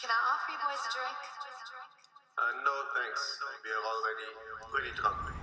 Can I offer you boys a drink? Uh, no, thanks. We are already pretty drunk.